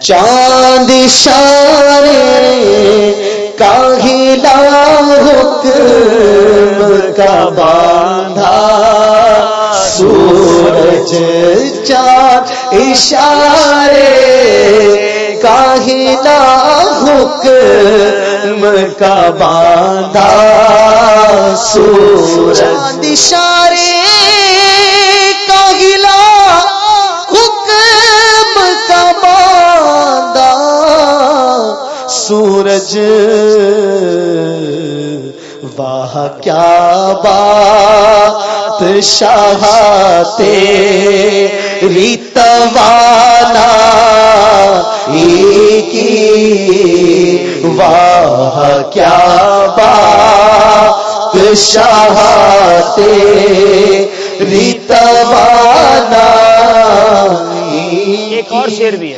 چاند شارے کاہلا حکم کا باندھا۔ سورج چاند اشارے کاہلا حکم کا باندھا۔ سورج اشارے سورج واہ کیا بات شاہ تیری توانا کی واہ کیا بات شاہ تیری توانا ایک اور شعر بھی ہے۔